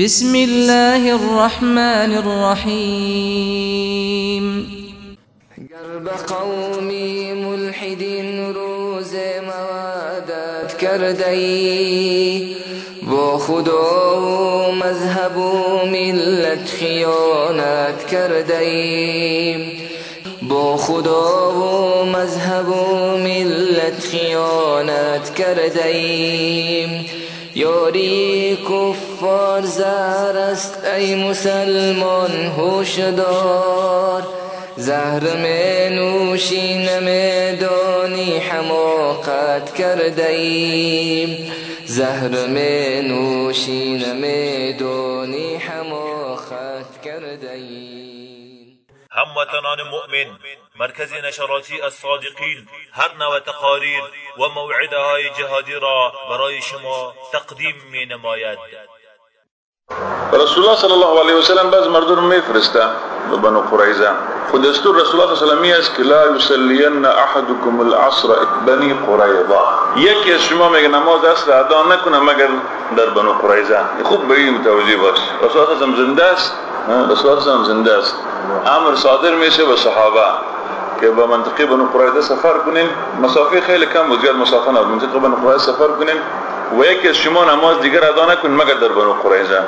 بسم الله الرحمن الرحیم گر به قومی ملحدین روز موادت کرده ای با مذهب ای با خدا و مذهب خیانت کرده ایم یاری کفار زهر است ای مسلمان هوش دار. زهر می نوشی نمیدانی حماقت کرده ایم زهر می نوشی نمیدانی ایم هموطنان مؤمن مرکز نشراتی الصادقین هر نوع تقاریر و موعده های جهادی را برای شما تقدیم می نماید. رسول الله صلی الله علیه و سلم بعض مردم رو میفرسته به بنو قریظه. خود دستور رسول الله صلی الله علیه و است که لا یصلین احدکم العصر بنی قریظه. یکی از شما میگه نماز عصر ادا نکنه مگر در بنو قریظه. خوب به این متوجه باش. رسول الله زنده است. رسول صلی زنده است. امر صادر میشه به صحابه که به منطقه بنو قریظه سفر کنین مسافه خیلی کم و زیاد مسافه نه منطقه بنو قریظه سفر کنین و یکی از شما نماز دیگر ادا نکن مگر در بنو قریظه.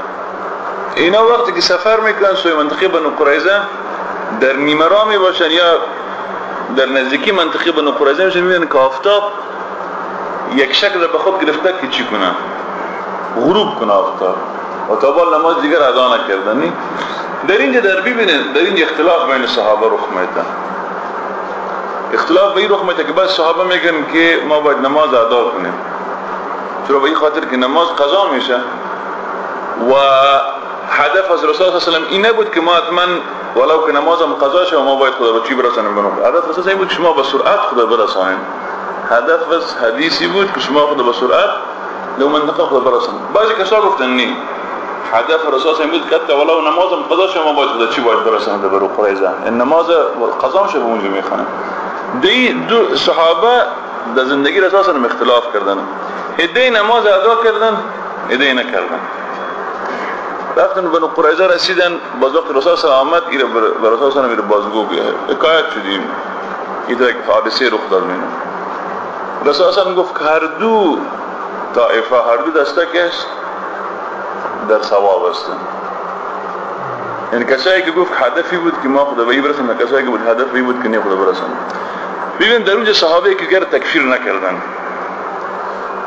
اینا وقتی که سفر می‌کنن سوی منطقه بنو قریظه در نیمرا می باشن یا در نزدیکی منطقه بنو قریظه میشن می‌بینن که آفتاب یک شکل به خود گرفته که چی کنه غروب کنه آفتاب. و تا بال نماز دیگر ادا نکردن در اینجا در ببینید در اینجا اختلاف بین صحابه رخ میده. اختلاف به این رخ میده که بعض صحابه میگن که ما باید نماز ادا کنیم. چرا؟ به خاطر که نماز قضا میشه. و هدف از رسول الله صلی این نبود که ما حتما ولو که نمازم قضا شه ما باید خدا به چی برسانیم بنو هدف اساس این بود که شما به سرعت خدا برسانید. هدف از حدیثی بود که شما خدا به سرعت لو منطقه خدا برسانید. بعضی کسا گفتن نی. هدف رسول الله بود که ولو نمازم قضا شه ما باید خدا چی باید برسانید برو قریظه این نماز قضا به اونجا می‌خوانیم دی دو صحابه در زندگی رسول الله اختلاف کردن. ایده نماز ادا کردن ایده نکردن. رفتن بنو قریظه رسیدن باز وقت رسول الله آمد ایره بر رسول الله میره بازگو بیه حکایت شدیم. ایده یک حادثه رخ داد مینه رسول الله گفت که هر دو طائفه هر دو دسته در ثواب هستن یعنی کسایی که گفت هدفی بود که ما خدا به این برسیم کسایی که بود هدفی بود که نه خدا برسیم ببین در اونجا صحابه که دیگر تکفیر نکردن.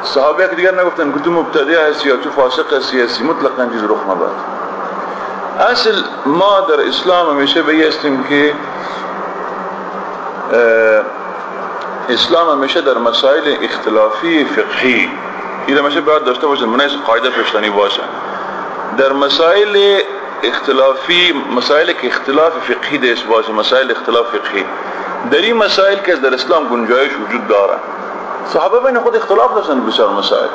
صحابه که دیگر نگفتن که تو مبتدع هستی یا تو فاسق هستی هستی مطلقا چیز رخ نداد. اصل ما در اسلام همیشه بیستیم که اسلام همیشه در مسائل اختلافی فقهی این همیشه باید داشته باشن منیز قاعدة پشتنی باشن در مسائل اختلافی مسائل که اختلاف فقهی دیش باشه مسائل اختلاف فقهی. در این مسائل که در اسلام گنجایش وجود داره. صحابه بین خود اختلاف داشتن بسیار مسائل.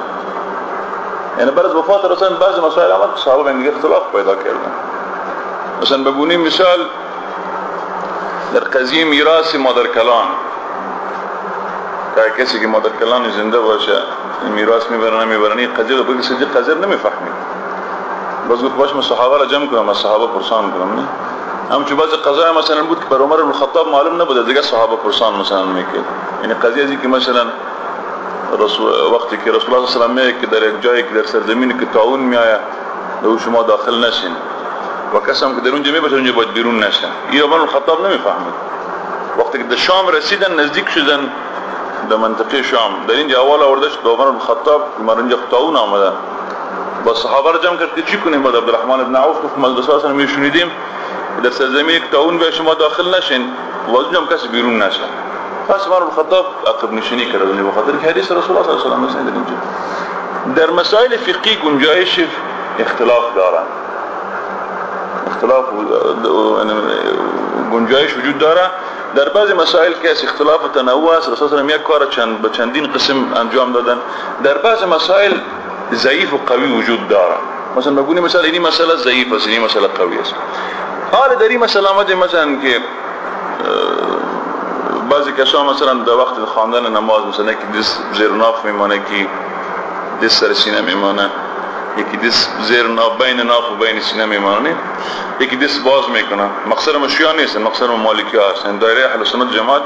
یعنی بعد از وفات رسول بعض مسائل آمد صحابه بین اختلاف پیدا کردن. مثلا بگونی مثال در قضیه میراث مادر کلان. که کسی که مادر کلان زنده باشه میراث میبرن میبرن این قضیه رو بگی سجی قذر نمیفهمید باز گفت باش من صحابه را جمع کنم از صحابه پرسان کنم نه؟ هم چون بعض قضایا مثلا بود که بر عمر بن خطاب معلوم نبود دیگه صحابه پرسان مثلا می‌کرد. یعنی قضیه ازی که مثلا رسول وقتی که رسول الله صلی الله علیه و که در یک جایی که در سرزمینی که طاعون میآید دو شما داخل نشین. و کسام که در اونجا می‌باشه اونجا باید بیرون نشن. این عمر خطاب نمی‌فهمید. وقتی که در شام رسیدن نزدیک شدن در منطقه شام در اینجا اول آورده شد عمر خطاب که اینجا طاعون آمده با صحابه را جمع کرد که چی کنیم؟ با عبدالرحمن بن عوف گفت ما رسول الله میشنیدیم. در سرزمینی که طاعون به شما داخل نشین. و از اونجا کسی بیرون نشه. پس عمر بن خطاب عقب نشینی کرد. به خاطر که حدیث رسول الله صلی الله علیه و آله اینجا. در مسائل فقهی گنجایش اختلاف دارند اختلاف گنجایش وجود داره. در بعضی مسائل که اختلاف تنوع است رسول الله یک کار چند به چندین قسم انجام دادن. در بعضی مسائل ضعیف و قوی وجود داره مثلا بگونی مثلا ضعیف است این مسئله قوی است. حال در این مسئله آمده مثلا که بعضی کسا مثلا در وقت خواندن نماز مثلا که دست زیر ناف میمانه که دست سر سینه میمانه یکی دست زیر ناف بین ناف و بین سینه میمانه یکی دست باز میکنه. مقصر ما شیعه نیستن مقصر ما مالکی هستن. دایره أهل سنت جماعت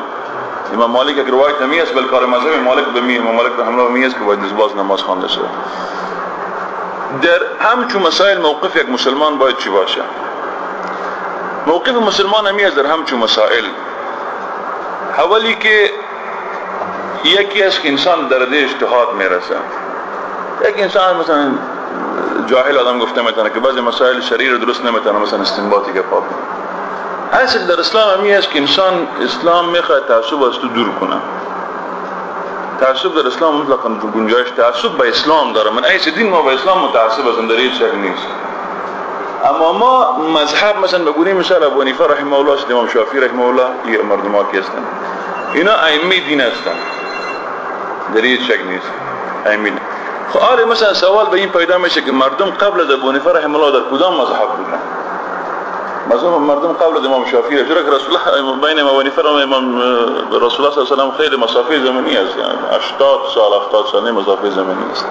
امام مالک اگر روایت نمی است بل کار مذهب مالک به می امام مالک رحمه الله می است که باید باز نماز خوانده شود. در همچون مسائل موقف یک مسلمان باید چی باشه؟ موقف مسلمان همی از در همچون مسائل. اولی که یکی است که انسان در ده اجتهاد میرسه. یک انسان مثلا جاهل آدم گفته میتونه که بعضی مسائل شرعی رو درست نمیتونه، مثلا استنباطی که پاک. اصل در اسلام همی است که انسان اسلام می‌خواد تعصب از تو دور کنه. تعصب در اسلام مطلقا گنجایش تعصب به اسلام داره. من ایس دین ما به اسلام متعصب هستم در هیچ شک نیست. اما ما مذهب مثلا بگونیم مثال ابو حنیفه رحمه الله است امام شافعی رحمه الله یه مردم ها که هستن اینا ائمه دین هستن در هیچ شک نیست. ائمه خب آره مثلا سوال به این پیدا میشه که مردم قبل از ابو حنیفه رحمه الله در کدام مذهب بودن مثلا مردم از امام شافعی چرا که رسول الله بین امام حنیفه و امام رسول الله صلی الله علیه و خیلی مسافه زمانی است یعنی 80 سال 70 سال مسافه زمانی است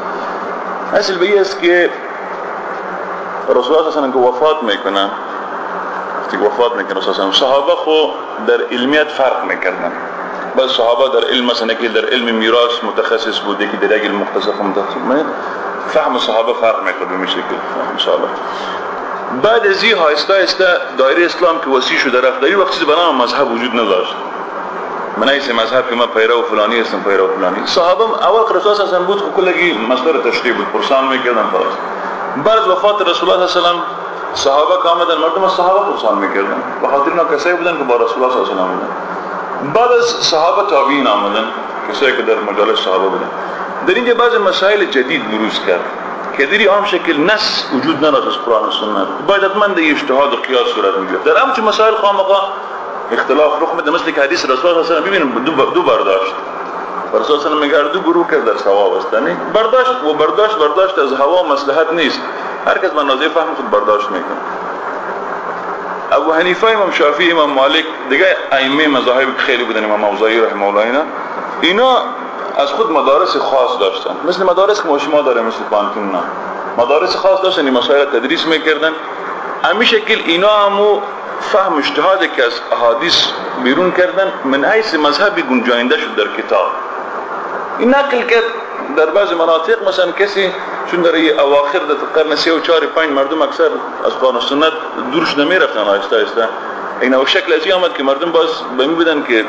اصل به است که رسول الله صلی الله علیه و وفات می‌کنن وقتی وفات می‌کنن رسول الله صحابه خو در علمیت فرق می‌کردن. بعض صحابه در علم مثلا که در علم میراث متخصص بوده که در علم مختصر متخصص. فهم صحابه فرق می‌کنه به شکل ان شاء الله بعد از این آهسته آهسته دایره اسلام که وسیع شده رفت در این وقت چیزی بنام مذهب وجود نداشت. من ایسه مذهب که من پیرو فلانی هستم پیرو فلانی. صحابه اول رسول الله بود که کلگی مصدر تشریح بود پرسان می‌کردن خلاص بعد از وفات رسول الله صلی الله علیه و صحابه که آمدن مردم از صحابه پرسان می‌کردن. به خاطر اینا کسایی بودن که با رسول الله صلی الله علیه و بودن. بعد از صحابه تابعین آمدن کسایی که در مجالس صحابه بودن. در اینجا بعض مسائل جدید بروز کرد. که دیری آم شکل نس وجود ندارد از قرآن سنت باید والسنة دیگه أتمنى و قیاس صورت میگه. در أمشي مسائل خامقة اختلاف رخ میده. مثل که حدیث رسول صلی اللہ وسلم ببینیم دو دو برداشت. رسول صلی اللہ علیہ و دو گروه که در ثواب است. برداشت و برداشت برداشت از هوا مسلحت نیست. هر کس من منازع فهم خود برداشت میکن ابو حنیفه امام شافی امام مالک دیگه ائمه مذاهب خیلی بودن امام موزایی رحمه الله اینا. اینا از خود مدارس خاص داشتن. مثل مدارس که ما شما داره مثل نه. مدارس خاص داشتن این مسائل تدریس می‌کردن. همین شکل اینا همو فهم اجتهاد که از احادیث بیرون کردن من حیث مذهبی گنجاینده شد در کتاب. این نقل کرد در بعض مناطق مثلا کسی چون در اواخر در قرن 3 و 4 5 مردم اکثر از قرآن سنت دورش نمی رفتن آهسته آهسته این او شکل ازی آمد که مردم باز به می بودن که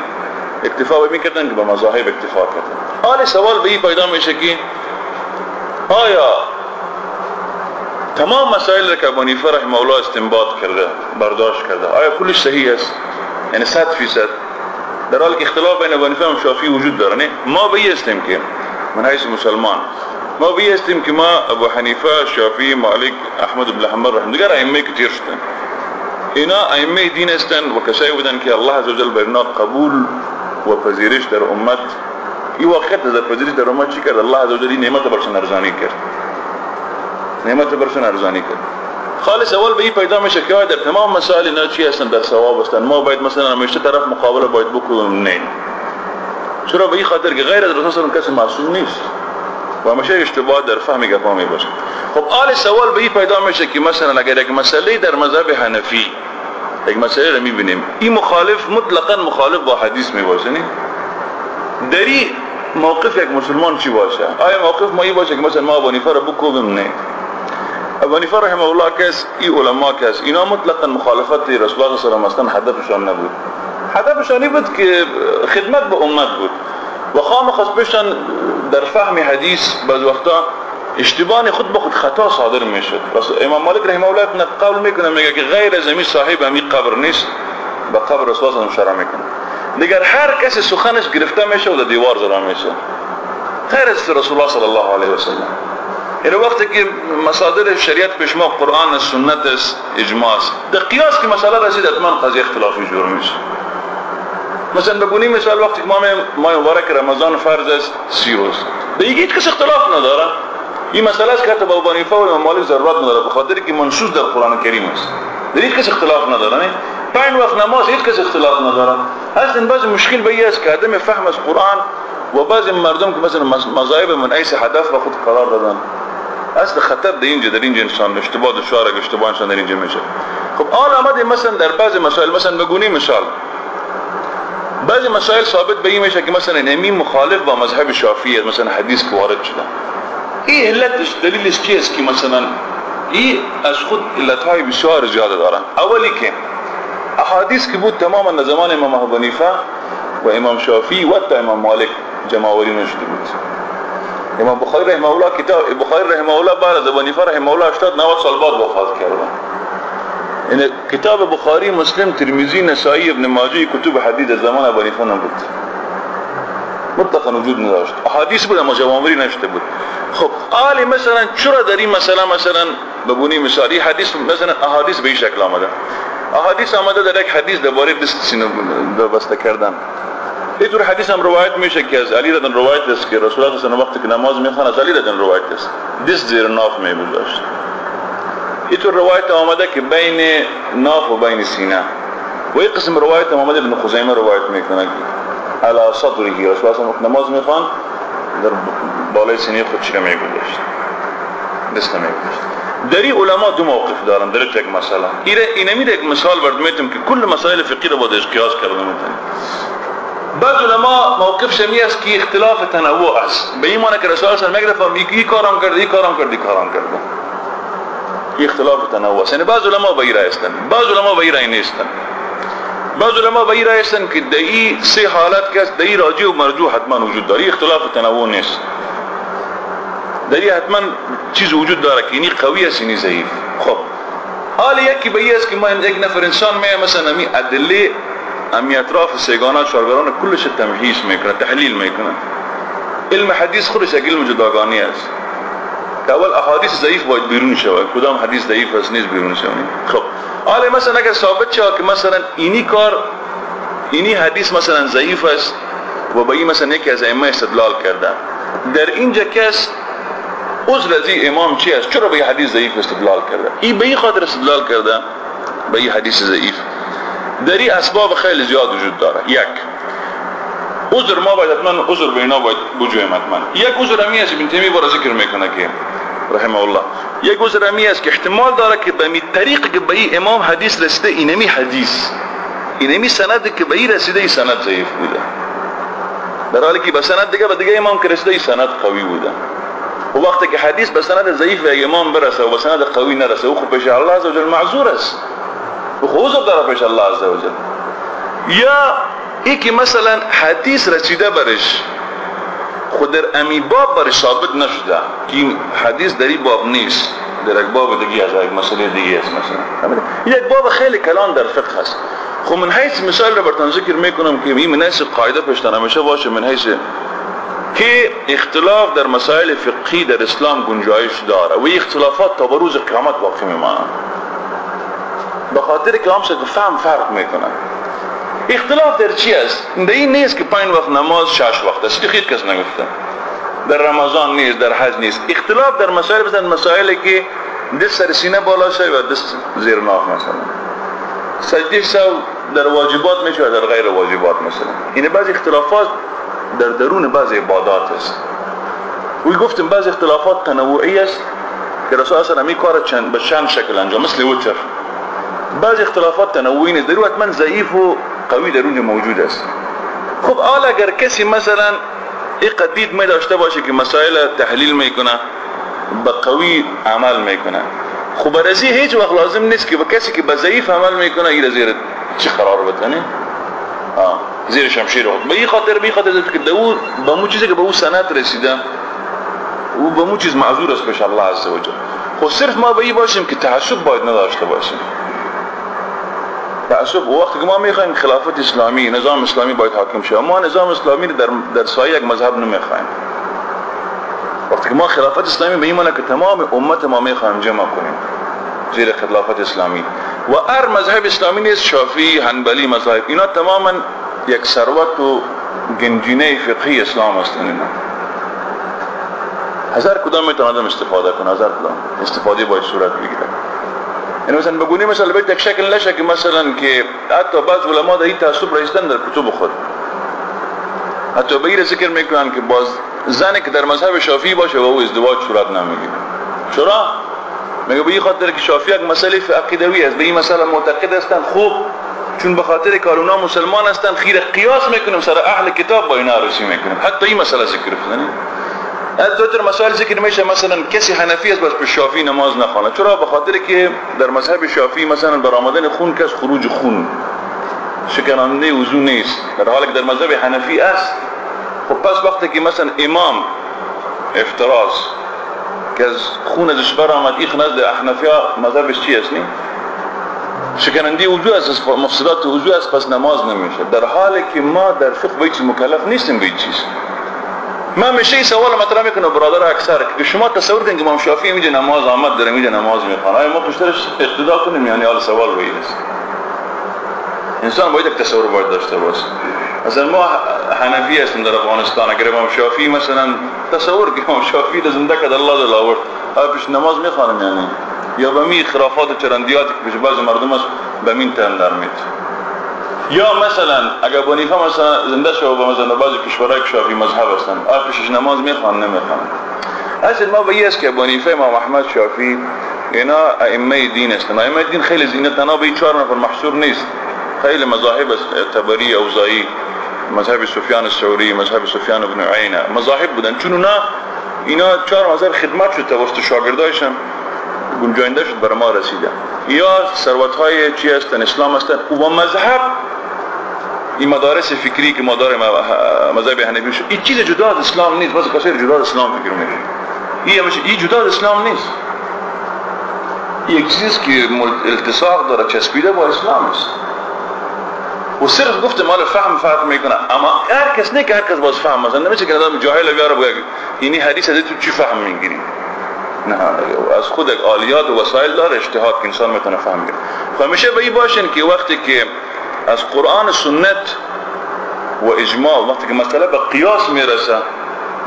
اکتفا به می کردن که به مذاهب اکتفا کردن. حال سوال به این پیدا میشه که آیا تمام مسائل که ابو حنیفه رحمه الله استنباط کرده برداشت کرده آیا کلش صحیح است؟ یعنی 100 فیصد. در حال که اختلاف بین ابو حنیفه و شافعی وجود داره ما بیستیم که من حیث مسلمان ما بیستیم که ما ابو حنیفه شافعی مالک احمد بن حنبل رحمه دیگر ائمه کثیر شدن. اینا ائمه دین هستند و کسایی بودن که الله عزوجل برنا قبول و پذیرش در امت. این وقت در پذیرش در امت چی کرد؟ الله عزوجل این نعمت برشن ارزانی کرد. نعمت برشن ارزانی کرد. خالص اول به این پیدا میشه که در تمام مسائل اینا چی هستن؟ در ثواب هستن. ما باید مثلا همیشه طرف مقابله باید بکنیم. نه. چرا؟ به این خاطر که غیر از رسول کسی معصوم نیست. و همیشه اشتباه در فهم گپا می باشه خب آل سوال به این پیدا میشه که مثلا اگر یک مسئله در مذهب حنفی یک مسئله رو می‌بینیم. این مخالف مطلقا مخالف با حدیث می باشه نه دری موقف یک مسلمان چی باشه؟ آیا موقف ما این باشه که مثلا ما ابو رو بکوبیم؟ نه. ابو حنیفه رحمه الله کس ای علما کس اینا مطلقا مخالفت رسول الله صلی الله علیه و هدفشان نبود. هدفشان بود که خدمت به امت بود. و خام خصبشان در فهم حدیث بعض وقتا اشتباه خود به خود خطا صادر می‌شد. امام مالک رحمه الله قول می‌کنه میگه که غیر از امی صاحب امی قبر نیست. به قبر رسول الله اشاره می‌کنه. دیگر هر کسی سخنش گرفته میشه و دیوار زده میشه. غیر از رسول الله صلی الله علیه و سلم. یعنی وقتی که مصادر شریعت پیش ما قرآن سنت است اجماع است. در قیاس که مسئله رسید حتما قضیه اختلافی جور میشه. مثلا بگونی مثال وقتی که ماه ماه مبارک رمضان فرض است سی روز. به هیچ کس اختلاف نداره. این مسئله است که حتی با و مالک ضرورت نداره به خاطر که منصوص در قرآن کریم است. در هیچ کس اختلاف نداره نه؟ پنج وقت نماز هیچ کس اختلاف نداره. اصلا بعض مشکل به است که عدم فهم از قرآن و بعضی مردم که مثلا مذاهب من ایس هدف و خود قرار دادن. اصل خطر در اینجا در اینجا انسان اشتباه دشوار اگه اشتباه انسان در اینجا میشه. خب آن آمده مثلا در بعض مسائل مثلا بگونی مثال. بعضی مسائل ثابت به این میشه که مثلا امی مخالف با مذهب شافعی مثلا حدیث که وارد شده. این علتش دلیلش چیست که مثلا این از خود علتهای بسیار زیاده دارن؟ اولی که احادیث که بود تماما زمان امام ابو حنیفه و امام شافعی و امام مالک جمعوری نشده بود. امام بخاری رحمه الله کتاب بخاری رحمه الله بعد از ابو حنیفه رحمه الله 80 90 سال بعد وفات کردن این کتاب بخاری مسلم ترمذی نسائی ابن ماجه کتب حدیث زمان ابو حنیفه نبود. مطلقا وجود نداشت. احادیث بود اما جوامری نشته بود. خب آلی مثلا چرا در این مثلا مثلا بگونی مثالی حدیث مثلا احادیث به این شکل آمده. احادیث آمده در یک حدیث درباره دست سینه بسته کردن. اینطور حدیث هم روایت میشه که از علی رضی روایت است که رسول الله صلی وقتی که نماز می‌خوان از علی رضی روایت است. دست زیر ناف میگذاشت. اینطور روایت آمده که بین ناف و بین سینه. و یک قسم روایت آمده ابن خزیمه روایت می‌کنه. علی صدره رسول الله نماز می‌خوان در بالای سینه خود چیره میگذاشت دست میگذاشت دری علما دو موقف دارن در یک مسئله. ایره اینمی یک مثال برد می‌تونم که کل مسائل فقهی رو با قیاس کرده می‌تونم بعض علما موقف شمی است که اختلاف تنوع است. به این معنی که رسول الله و آله این کارم کرد این کارم کرد این کارم کرد اختلاف تنوع است. یعنی بعض علما به این هستند بعض علما به این نیستند بعض علما به این هستند که این سه حالت که این راجع و مرجوح حتما وجود داره. اختلاف تنوع نیست. این حتما چیز وجود داره که اینی قوی است اینی ضعیف. خب. حال یکی به است که ما یک نفر انسان می مثلا می ادله امی اطراف سیگانه شارگران کلش تمحیص می‌کنه تحلیل می‌کنه. علم حدیث خودش یک علم جداگانه است. که اول احادیث ضعیف باید بیرون شود. کدام حدیث ضعیف است نیست بیرون شود. خب. حالا مثلا اگر ثابت شود که مثلا اینی کار اینی حدیث مثلا ضعیف است و به این مثلا یکی از ائمه استدلال کرده. در اینجا کس از این امام چی است؟ چرا به حدیث ضعیف استدلال کرده؟ این به این خاطر استدلال کرده به این حدیث ضعیف. در این اسباب خیلی زیاد وجود داره. یک عذر ما باید حتما عذر به اینا باید بجویم حتما یک عذر همی است ابن تیمیه برای ذکر می‌کنه که رحمه الله یک عذر همی است که احتمال داره که به طریق که به امام حدیث رسیده اینمی حدیث اینمی سند که به این رسیده این سند ضعیف بوده. در حالی که به سند دیگه به دیگه امام که رسیده این سند قوی بوده. و وقتی که حدیث به سند ضعیف به امام برسه و به سند قوی نرسه او خب پیش الله عزوجل معذور است. و خب داره پیش الله عزوجل یا ای که مثلا حدیث رسیده برش خود در امی باب برش ثابت نشده. که این حدیث در این باب نیست. در یک باب دیگه از یک مسئله دیگه است مثلا. یک باب خیلی کلان در فقه هست خب من حیث مثال رو برتان ذکر می‌کنم که این من حیث قاعده پشتن همیشه باشه من حیث که اختلاف در مسائل فقهی در اسلام گنجایش داره. و اختلافات تا بروز قیامت باقی میمانند به خاطر که همسه فهم فرق می‌کنن اختلاف در چی است؟ در این نیست که پنج وقت نماز شش وقت است. خیلی کس نگفته؟ در رمضان نیست در حج نیست. اختلاف در مسائل مثلا مسائلی که دست سر سینه بالا شد و دست زیر ناف مثلا. سجده سو در واجبات میشه و در غیر واجبات مثلا. این بعض اختلافات در درون بعض عبادات است. وی گفتم بعض اختلافات تنوعی است که رسول الله صلی کار چند به چند شکل انجام. مثل وتر بعض اختلافات تنوعی نیست. در حتما ضعیف و قوی در اونجا موجود است. خب حالا اگر کسی مثلا این قدید می داشته باشه که مسائل تحلیل می‌کنه به قوی عمل می‌کنه خب برازی هیچ وقت لازم نیست که به کسی که به ضعیف عمل می‌کنه این زیر چی قرار بتنه. زیر شمشیر به این خاطر به خاطر که دو به مو چیزی که به او سنت رسیده او به مو چیز معذور است پیش الله عز وجل خب صرف ما به این باشیم که تعصب باید نداشته باشیم. تعصب وقتی ما می‌خوایم خلافت اسلامی نظام اسلامی باید حاکم شه. ما نظام اسلامی در در سایه یک مذهب نمی‌خوایم. وقتی ما خلافت اسلامی به این که تمام امت ما می‌خوایم جمع کنیم زیر خلافت اسلامی. و هر مذهب اسلامی نیست شافعی حنبلی مذاهب اینا تماما یک ثروت و گنجینه فقهی اسلام است اینا. هزار کدام می‌تونه استفاده کنه هزار کدام. استفاده باید صورت بگیره یعنی مثلا بگونی مثلا یک شکل نشه که مثلا که حتی بعض علما در این تعصب رئیستن در کتب خود. حتی به ذکر می‌کنن که باز زنی که در مذهب شافعی باشه و او ازدواج صورت نمی‌گیره. چرا؟ میگه به این خاطر که شافعی یک مسئله عقیدوی است. به این مسئله معتقد هستن. خوب. چون به خاطر که اونا مسلمان هستن. خیر قیاس می‌کنیم. سر اهل کتاب با اینا روسی می‌کنیم. حتی این مسئله ذکر کنیم از دو تر مسائل ذکر میشه مثلا کسی حنفی است بس به شافعی نماز نخوانه چرا؟ به خاطر که در مذهب شافعی مثلا بر آمدن خون کس خروج خون شکننده وضو نیست. در حالی که در مذهب حنفی است. خب پس وقتی که مثلا امام افتراض که از خون ازش برآمد ایخ نزد احنفی مذهبش چی است نی؟ شکننده وضو است مفسدات وضو است پس نماز نمیشه. در حالی که ما در فقه به مکلف نیستیم به من میشه سوال مطرح می‌کنه برادر اکثر که شما تصور کنید که امام شافعی میگه نماز آمد در میگه نماز می‌خوانه. آیا ما پشترش اقتدا کنیم؟ یعنی حال سوال به این است. انسان باید یک تصور باید داشته باشه. مثلا ما حنفی هستیم در افغانستان. اگر امام شافعی مثلا تصور که امام شافعی در زنده کد الله دل آورد آیا پیش نماز می‌خوانم یعنی یا به می خرافات و چرندیاتی که پیش بعض مردم است به مین تن در میت یا مثلا اگر بنیفه مثلا زنده شو به مثلا بعضی کشورهای که شافعی مذهب هستن آیا پیشش نماز می‌خوان نمی‌خوان. اصل ما به است که بنیفه امام احمد شافعی اینا ائمه دین هستن. ائمه دین خیلی زینت تنها به چهار نفر محصور نیست. خیلی مذاهب تبری اوزایی مذهب سفیان الثوری مذهب سفیان ابن عینه. مذاهب بودن. چون اونا اینا چهار مذهب خدمت شد توسط شاگردایشان گنجاینده شد برای ما رسیده. یا ثروت های چی هستن؟ اسلام هستن. و مذهب این مدارس فکری که ما داریم مذهب حنفی شد. این چیز جدا از اسلام نیست. بس کسی جدا از اسلام فکر می‌کنه. این همش این جدا از اسلام نیست. یک چیز که التصاق داره چسبیده با اسلام است. و صرف گفته مال فهم فرق می‌کنه. اما هر کس نه که هر کس باز فهم مثلا نمیشه که آدم جاهل بیاره بگه اینی حدیث از تو چی فهم می‌گیری؟ نه از خود آلیات و وسایل داره اجتهاد که انسان می‌تونه فهم بگیره همیشه به این باشین که وقتی که از قرآن سنت و اجماع وقتی که مسئله به قیاس می‌رسه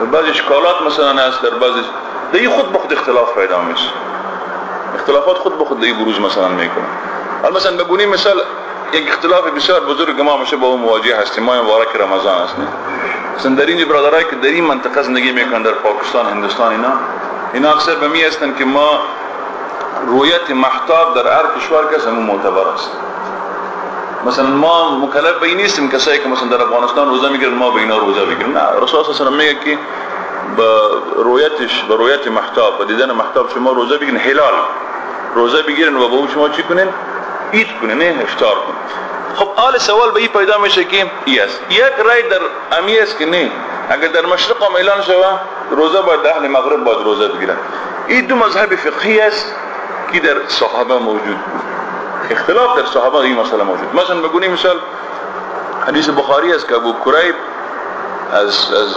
به بعض اشکالات مثلا هست در بعض دی خود به خود اختلاف پیدا میشه. اختلافات خود به خود دی بروز مثلا می‌کنه. حالا مثلا بگونی مثال یک اختلاف بسیار بزرگ ما میشه با اون مواجه هستیم. ما مبارک رمضان است مثلا در این برادرایی که در این منطقه زندگی می‌کنن در پاکستان هندوستان اینا اینا اکثر به می که ما رویت محتاب در هر کشور کس همون معتبر است. مثلا ما مکلف به نیستیم کسایی که مثلا در افغانستان روزه می‌گیرن ما به اینا روزه بگیریم. نه رسول الله میگه که به رویتش به رویت محتاب به دیدن محتاب شما روزه بگیرن هلال. روزه بگیرن و به اون شما چی کنین؟ اید کنین افطار کنین. خب آل سوال به این پیدا میشه که یس. یک رای در امی است که نه. اگر در مشرق هم اعلان شوه روزه باید أهل مغرب باید روزه بگیرن این دو مذهب فقهی است که در صحابه موجود بود. اختلاف در صحابه این مسئله موجود. مثلا بگونی مثال حدیث بخاری است که ابو کریب از از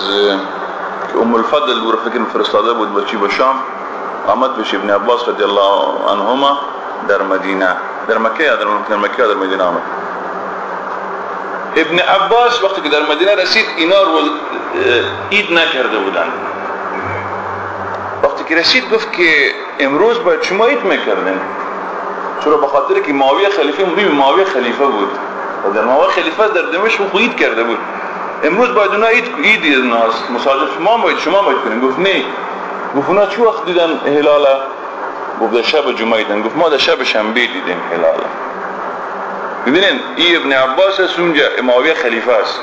ام الفضل بود فکر فرستاده بود بچی به شام. آمد بشه ابن عباس رضی الله عنهما در مدینه در مکه در مکه در مدینه آمد. ابن عباس وقتی که در مدینه رسید اینا روز اید نکرده بودن. وقتی که رسید گفت که امروز باید شما اید می‌کردن چرا؟ به خاطر که معاویه خلیفه مبیم معاویه خلیفه بود. و در معاویه خلیفه در دمشق خود کرده بود. امروز باید اونا اید اید ناس مصادف شما باید شما باید کنیم گفت نه. گفت اونا چه وقت دیدن هلاله؟ گفت در شب جمعه دیدن. گفت ما در شب شنبه دیدیم هلاله. ببینین این ابن عباس است اونجا معاویه خلیفه است.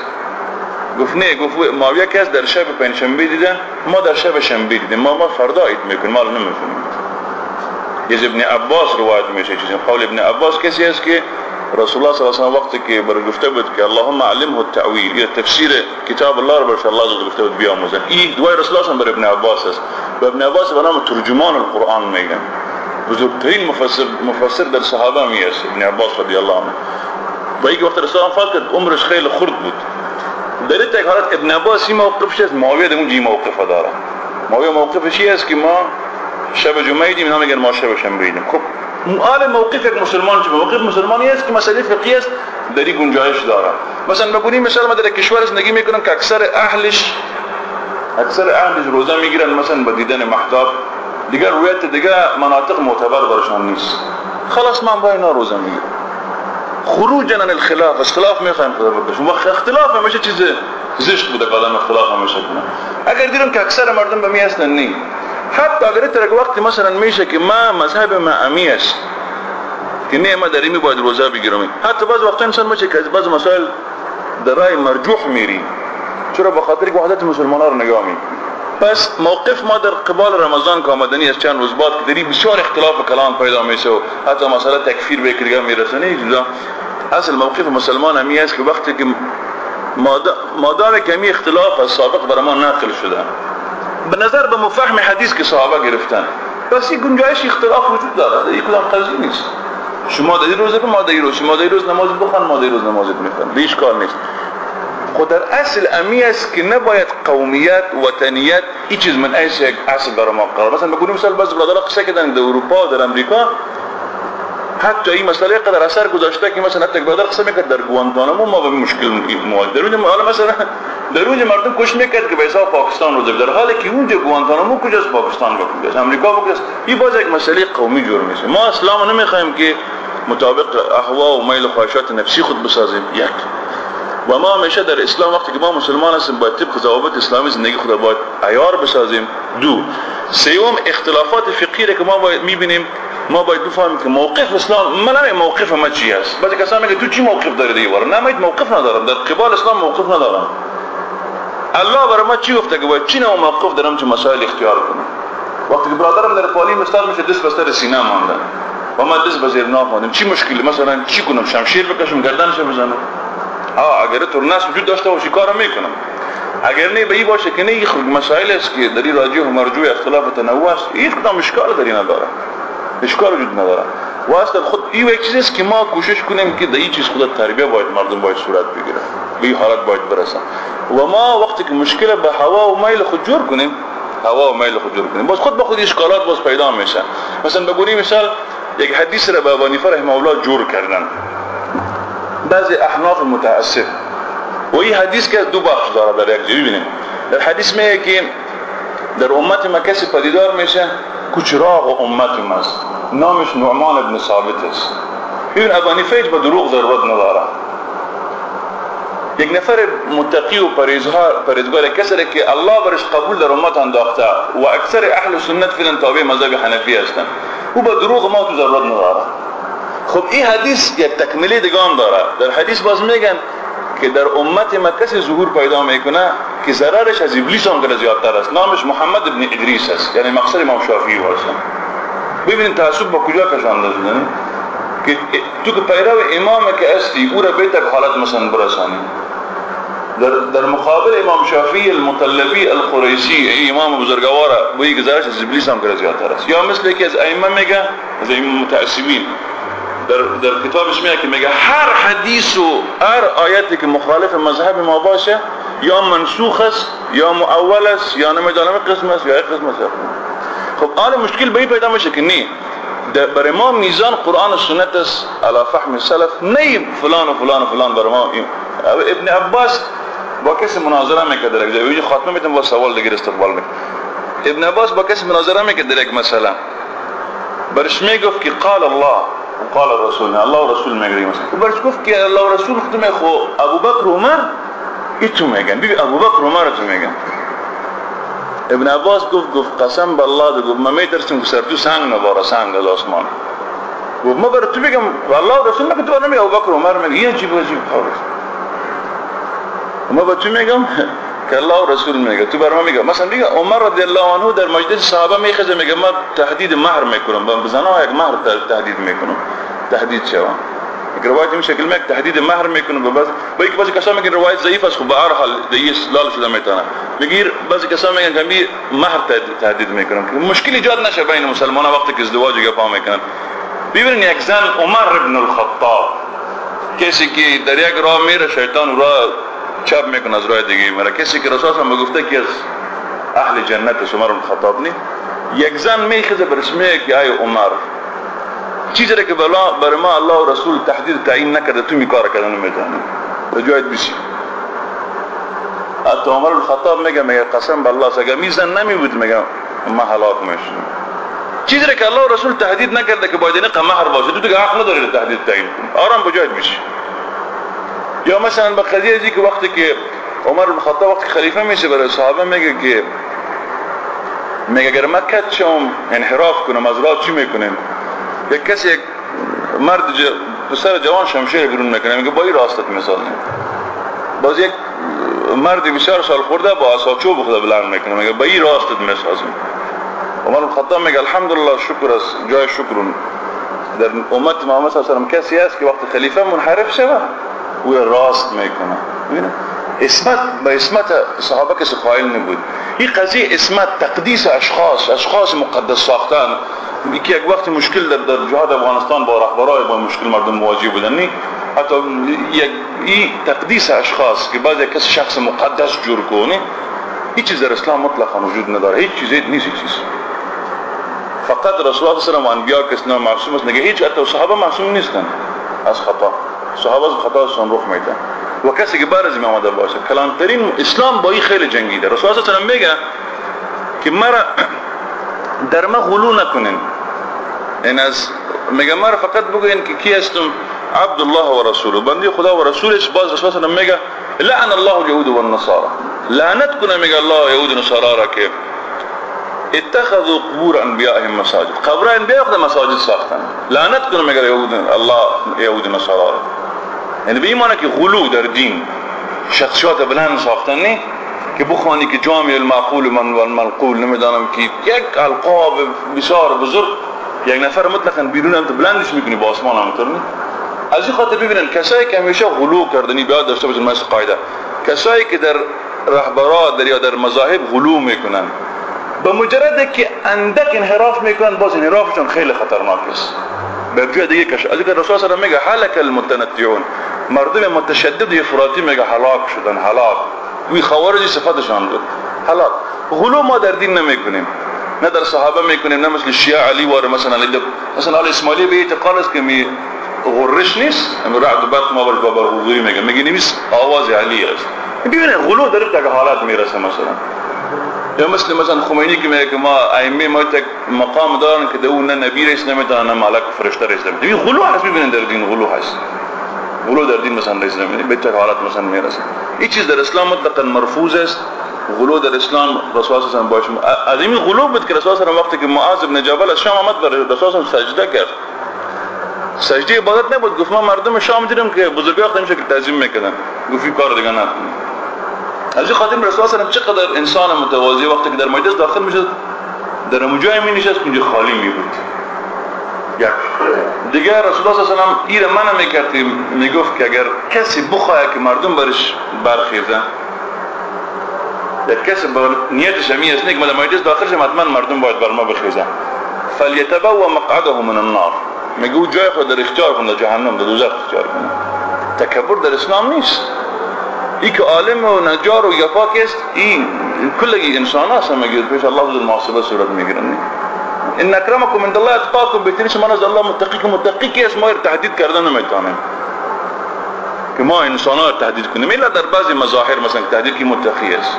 گفت نه گفت معاویه کس در شب پنجشنبه دیدن ما در شب شنبه دیدیم ما ما فردا عید می‌کنیم ما نمی‌فهمیم از ابن عباس روایت میشه چیزی. قول ابن عباس کسی است که رسول الله صلی الله علیه و وقتی که بر گفته بود که اللهم علمه التأویل یا تفسیر کتاب الله رو برش الله گفته بود بیاموزن این دوای رسول الله بر ابن عباس است. و ابن عباس به نام ترجمان القرآن میگن. بزرگترین مفسر مفسر در صحابه می است ابن عباس رضی الله عنه. و این وقت رسول الله فقط عمرش خیلی خرد بود. در این حالت ابن عباس موقفش است معاویه در اون موقف داره. معاویه موقفش است که ما شب جمعه دیدیم اینا میگن ما شب شنبه دیدیم خب آل موقف یک مسلمان چه موقف مسلمانی است که مسئله فقهی است در گنجایش داره. مثلا بگونیم مثلا ما در کشور زندگی می‌کنن که اکثر اهلش اکثر اهلش روزه می‌گیرن مثلا با دیدن محتاب دیگر رویت دیگه مناطق معتبر برشان نیست. خلاص من با اینا روزه می‌گیرم خروجا عن الخلاف اختلاف می‌خوایم خدا بکشیم. و اختلاف همیشه چیز زشت بوده که آدم اختلاف همیشه کنه. اگر دیدم که اکثر مردم به می هستن نی. حتی اگر ترک وقتی مثلا میشه که ما مذهب ما امی است که نه ما در باید روزه بگیرم. حتی بعض وقتا انسان میشه که بعض مسائل در رای مرجوح میری. چرا؟ به خاطر وحدت مسلمان رو نگاه می پس موقف ما در قبال رمضان که آمدنی از چند روز بعد که داری بسیار اختلاف کلام پیدا میشه و حتی مسئله تکفیر به کرگاه می‌رسه اصل موقف مسلمان همی است که وقتی که مادام کمی اختلاف از سابق برای ما نقل شده. به نظر به مفهم حدیث که صحابه گرفتن. پس این گنجایش اختلاف وجود داره این کدام قضیه نیست. شما در روز ما در روز. شما در روز نماز بخوان ما در روز نماز بخوان به کار نیست. خود در اصل امی است که نباید قومیت وطنیت هیچ چیز من یک اصل برای ما قرار. مثلا بگونیم مثال باز برادر قصه کردن در اروپا در امریکا. حتی این مسئله قدر اثر گذاشته که مثلا حتی برادر قصه می‌کرد در گوانتانامو ما به مشکل مواجه در اونجا حالا مثلا در اونجا مردم کش می‌کرد که به پاکستان رو در حالی که اونجا گوانتانامو کجاست پاکستان کجاست امریکا کجاست؟ این باز یک مسئله قومی جور میشه. ما اسلام نمی‌خوایم که مطابق احوا و میل خواهشات نفسی خود بسازیم. یک. و ما همیشه در اسلام وقتی که ما مسلمان هستیم باید طبق ضوابط اسلامی زندگی خود باید عیار بسازیم. دو سوم اختلافات فقهی که ما باید می‌بینیم ما باید بفهمیم که موقف اسلام من نمی موقف ما چی است بعضی کسا میگه تو چی موقف داری دیوار نه موقف ندارم. در قبال اسلام موقف ندارم. الله برای ما چی گفته که باید چی موقف دارم چه مسائل اختیار کنم وقتی که برادرم در پالی مستر میشه دست بستر سینه مانده. و ما دست بزیر ماندیم چی مشکلی؟ مثلا چی کنم؟ شمشیر بکشم گردنش بزنم. ها اگر تو ناس وجود داشته باشی کارم می‌کنم. اگر نه به این باشه که نه خود مسائل است که در راجع و مرجوع اختلاف تنوع است. هیچ کدام در نداره. اشکال وجود نداره. و اصلا خود این یک چیز است که ما کوشش کنیم که در این چیز خود تربیه باید مردم باید صورت بگیره. به این حالت باید برسن. و ما وقتی که مشکل به هوا و میل خود جور کنیم هوا و میل خود جور کنیم. باز خود به خود اشکالات باز پیدا میشه مثلا بگونی مثال یک حدیث را به ابو رحمه الله جور کردن. بعضی احناف متعصب و این حدیث که دو بخش داره در یک ببینیم در حدیث میگه که در امت ما کسی پدیدار میشه؟ کچراغ امت است نامش نعمان ابن ثابت است. ببین ابو حنیفه به دروغ ضرورت نداره. یک نفر متقی و پریزگار کسی که الله برش قبول در امت انداخته و اکثر أهل سنت فیلن تابع مذهب حنفی هستند أو به دروغ ما تو ضرورت نداره. خب این حدیث یک تکمیلی دگان داره. در حدیث باز میگن که در امت ما کسی ظهور پیدا می‌کنه که ضررش از ابلیس هم زیادتر است. نامش محمد ابن ادریس است. یعنی مقصد امام شافعی هست ببینید تعصب با کجا کشانده شده؟ که تو که پیرو امام که استی او را بیتک حالت مثلا برسانی. در, در مقابل امام شافعی المطلبی القریشی امام بزرگواره بوی گزارش از ابلیس هم زیادتر است. یا مثل که از ائمه میگه از ائمه متعصبین. در, در کتابش میگه که میگه هر حدیث و هر آیتی که مخالف مذهب ما باشه یا منسوخ است یا مؤول است یا نمیدانم قسم است یا قسم است. خب آن مشکل به پیدا میشه که نه برای ما میزان قرآن و سنت است علی فهم سلف نه فلان و فلان و فلان برای ما ابن عباس با کسی مناظره میکرد در یک خاتمه میتونم با سوال دیگر استقبال میکنم. ابن عباس با کسی مناظره میکرد در یک مسئله. برش میگفت که قال الله قال الرسول الله ورسول میگه مثلا. برش گفت که الله رسول خودم خو ابو بکر و عمر ایتو میگن. ببین ابو بکر و عمر تو میگن. ابن عباس گفت گفت قسم به الله گفت ما میترسیم که سر تو سنگ نباره سنگ از آسمان. گفت ما بر تو بگم والله رسول میگه تو نمیگه ابو بکر و عمر میگه. این عجیب خالص ما به تو میگم که الله و رسول میگه. تو بر ما میگه. مثلا دیگه عمر رضی الله عنه در مجلس صحابه میخزه میگه ما تهدید مهر می‌کنم. به زنا یک مهر تهدید می‌کنم. تهدید شوا یک روایت این شکل میگه تهدید مهر می‌کنم. به بعض با یک بعضی کسا میگن روایت ضعیف است خب به هر حال دیگه لال شده می‌تونه. میگه بعضی کسا میگن که مهر تهدید می‌کنم. که مشکل ایجاد نشه بین مسلمانان وقتی که ازدواج گپا می‌کنن. ببینید یک زن عمر ابن الخطاب. کسی که در یک راه میره شیطان راه چپ می‌کنه از راه دیگه. میره کسی که رسول هم گفته که از اهل جنت است عمر بن خطاب نی. یک زن میخزه برسمه که ای عمر. چیزی که بلا بر ما الله و رسول تحدید تعیین نکرده تو می کار کردن می‌تونی بجایت بشی حتی عمر بن خطاب میگه میگه قسم بالله اگر میزن نمیبود میگه ما هلاک میشم چیزی که الله و رسول تهدید نکرده که باید اینقه مهر باشه. تو دیگه حق نداری تهدید تعیین کنی. آرام بجایت بشی یا مثلا به قضیه که وقتی که عمر بن خطاب وقتی خلیفه میشه برای صحابه میگه که میگه اگر من کت شم انحراف کنم از راه چی می‌کنیم یک کسی یک مرد ج... پسر جوان شمشیر بیرون می‌کنه میگه با این راستت می‌سازیم باز یک مرد بسیار سال خورده با اساچو بخدا بلند می‌کنه میگه با این راستت می‌سازیم عمر الخطاب میگه الحمدلله شکر است جای شکر در امت محمد صلی الله علیه و کسی است که وقت خلیفه منحرف شود او راست می‌کنه. ببینید اسمت به اسمت صحابه کسی قائل نبود. این قضیه اسمت تقدیس اشخاص اشخاص مقدس ساختن. یکی یک وقت مشکل در, در جهاد افغانستان با رهبرای با مشکل مردم مواجه بودن. نی حتی یک این تقدیس اشخاص که بعضی کسی شخص مقدس جور کنه هیچ چیز در اسلام مطلقا وجود نداره. هیچ چیزی نیست هیچ چیز. فقط رسول الله صلی الله علیه و انبیا که اسلام معصوم است. نگه هیچ حتی صحابه معصوم نیستن. از خطا. صحابه از خطا سن رخ میدن و کسی که بارز می آمده باشه کلانترین اسلام با این خیلی جنگیده. رسول الله صلی و میگه که مرا در ما غلو نکنین. این از میگه مرا فقط بگوین که کی هستم؟ عبد الله و رسوله. بندی خدا و رسولش باز رسول الله میگه لعن الله اليهود والنصارى. لعنت کنه میگه الله یهود و نصارا را که اتخذوا قبور انبیائهم مساجد. قبر انبیاء خود مساجد ساختن. لعنت کنه میگه یهود الله یهود و نصارا را. یعنی به این معنی که غلو در دین شخصیات بلند ساختن که بخوانی که جامع المعقول من والمنقول نمی‌دانم که یک القاب بسیار بزرگ یک نفر مطلقا بیرون هم بلندش می‌کنی با آسمان هم از این خاطر ببینن کسایی که همیشه غلو کردنی بیاد داشته باشن مثل قاعده. کسایی که در رهبرات در یا در مذاهب غلو می‌کنن. به مجرد که اندک انحراف می‌کنن باز انحرافشون خیلی خطرناک است. به جای دیگه کش از اینکه رسول الله میگه هلك المتنطعون. مردم متشدد افراطی میگه هلاک شدن هلاک وی خوارج صفاتشان بود. هلاک غلو ما در دین نمی‌کنیم. نه در صحابه می‌کنیم نه مثل شیعه علی واره مثلا علی مثلا آل اسماعیلی به اعتقاد است که می غرش نیست. اما رعد برق ما بر بابر حضوری میگه. میگه نیست آواز علی است. ببینید غلو در یک حالات می‌رسه مثلا. یا مثل مثلا خمینی که میگه ما ائمه ما تک مقام دارن که دو نه نبی رئیس نمی‌دونن نه ملک فرشته رئیس نمی‌دونن این غلو هست ببینید در دین غلو هست. غلو در دین مثلا نمی‌دونن به تک حالات مثلا می‌رسه این چیز در اسلام مطلقا مرفوض است غلو در اسلام رسول الله آله از این غلو بود که رسول الله وقتی که معاذ بن جبل از شام آمد بر رسول الله سجده کرد سجده عبادت نبود گفت ما مردم شام دیدم که بزرگوار خودم شکل تعظیم می‌کنن گفت کار دیگه نه از خاطر رسول الله چقدر انسان متواضع وقتی که در مجلس داخل می‌شد در مجای می نشست که خالی می بود دیگه رسول الله صلی الله علیه و این منم می‌کرد می‌گفت که اگر کسی بخواه که مردم برش برخیزه یک کسی با نیتش همی است که در مجلس داخل شم حتما مردم باید بر ما بخیزه. فلیتبوا مقعده من النار. میگو جای خود در اختیار کنه جهنم در دوزخ اختیار کنه تکبر در اسلام نیست. ای که عالم و نجار و یفاک است این کلگی انسان هست میگه پیش الله در محاسبه صورت می‌گیرن. إن اکرمکم عند الله اتقاکم بهترین شما نزد الله متقی که متقی کی است ما تهدید کردن نمیتونیم که ما انسان ها تهدید إلا در بعضی مظاهر مثلا تهدید کی متقی است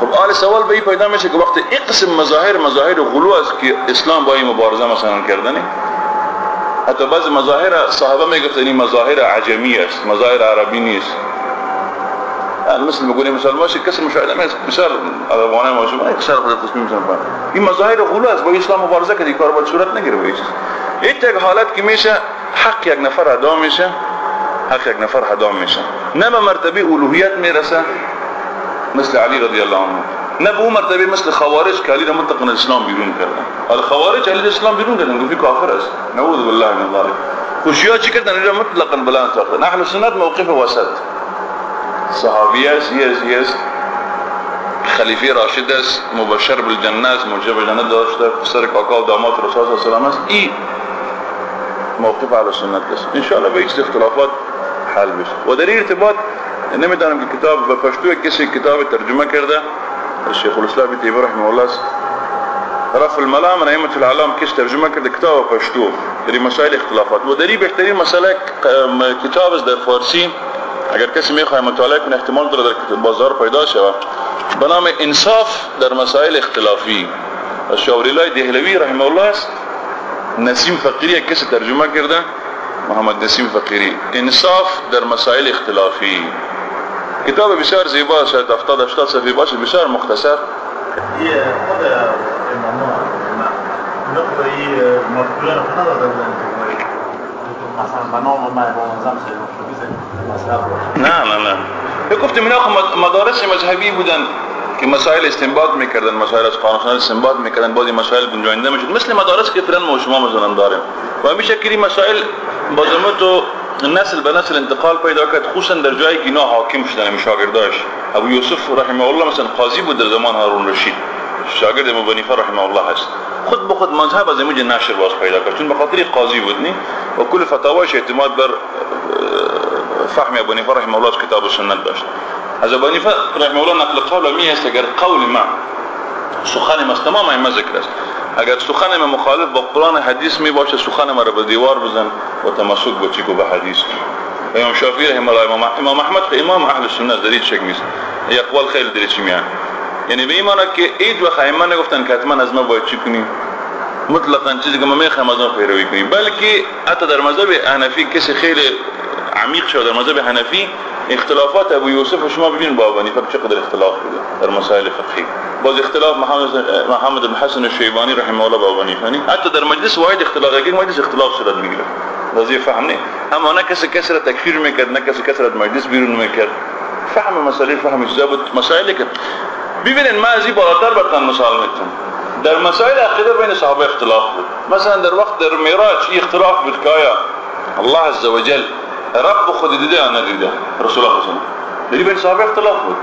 خب آل سوال به این پیدا میشه که وقتی این مظاهر مظاهر غلو است که اسلام با این مبارزه مثلا کردنه حتی بعضی مظاهر صحابه میگفتن این مظاهر عجمی است مظاهر عربی نیست. مثل ما يقولون مثلا ماشي كسر مشاهده ما مثال افغانای ماشي ما كسر خود تصمیم مثلا این مظاهر غلو با اسلام مبارزه کردی کار باید صورت نگیره با این یک حالت که میشه حق یک نفر ادا میشه حق یک نفر ادا میشه. نه به مرتبه الوهیت می‌رسه مثل علی رضی الله عنه. نه به اون مرتبه مثل خوارج که علی را مطلقا اسلام بیرون کردن. حالا خوارج علی اسلام بیرون کردن گفتی کافر است. نعوذ بالله من ذلك خوشیا چی کردن؟ را مطلقا بلند ساختن اهل سنت موقف وسط. saxaabiyaash iyo heshiyaasha khaliifyo raashidaas mubashar biljannaas muujaba jannadooda sariq oo ka wada ummad rasuul sallallahu alayhi wasallam i موقف على سنت است. إن شاء الله به بيجي اختلافات حل بشه. و در ارتباط نمیدانم که کتاب به پشتو کسی کتاب ترجمه کرده. الشيخ الاسلام ابن تيميه رحمه الله رف الملام رحمة العلام كيش ترجمه کرده كتاب پشتو. در مسائل اختلافات. ودري بهترین مسئله كتاب در فارسی. اگر کسی میخواه مطالعه کنه احتمال داره در بازار پیدا شود به نام انصاف در مسائل اختلافی. از شاوریلای دهلوی رحمه الله است. نسیم فقیری کسی ترجمه کرده محمد نسیم فقیری. انصاف در مسائل اختلافی. کتاب بسیار زیبا شاید 70 80 صفحه باشه بسیار مختصر. نقطه ای مفعوله مثلا باشه نه نه نه. یه گفتم اینا خب مدارس مذهبی بودن که مسائل استنباط می‌کردن مسائل از قانون استنباط می‌کردن بعضی مسائل گنجاینده می‌شد. مثل مدارس که فرن ما شما مثلا داریم. و همین شکلی مسائل با تو نسل به نسل انتقال پیدا کرد خصوصا در جایی که اینا حاکم شدن شاگرداش. ابو یوسف رحمه الله مثلا قاضی بود در زمان هارون رشید. شاگرد ابو حنیفه رحمه الله هست. خود به خود مذهب از اینجا نشر باز پیدا کرد. چون به خاطر قاضی بود نی و کل فتاواش اعتماد بر فهم ابو حنیفه رحمه الله کتاب و سنت داشت. از ابو حنیفه رحمه الله نقل قول می است اگر قول ما سخن ما تمام این ذکر است. اگر سخن ما مخالف با قرآن حدیث می باشه سخن ما را به دیوار بزن و تمسک بچی کو به حدیث. امام شافعی رحمه الله امام احمد امام اهل سنت دارید شک نیست. اقوال خیلی دارید چی میان یعنی به این معنی که اید و خیمه نگفتن که حتما از ما باید چی کنیم؟ مطلقا چیزی که ما می‌خوایم از ما پیروی کنیم. بلکه حتی در مذهب حنفی کسی خیلی عمیق شد در مذهب حنفی اختلافات ابو یوسف شما ببینید با ابو حنیفه چقدر اختلاف بوده در مسائل فقهی. باز اختلاف محمد محمد بن حسن الشیبانی رحمه الله با ابو حنیفه حتی در مجلس واحد اختلاف اگر مجلس اختلاف صورت می‌گیره. قضیه فهم نه. اما نه کسی کسی تکفیر می‌کرد نه کسی کسی مجلس بیرون می‌کرد. فهم مسائل فهم ضابط مسائل که ببینید ما از این بالاتر برتن مثال می‌تونم در مسائل عقیده بین صحابه اختلاف بود. مثلا در وقت در معراج اختلاف بود الله عز وجل رب خود دیده یا ندیده؟ رسول الله صلی الله بین صحابه اختلاف بود.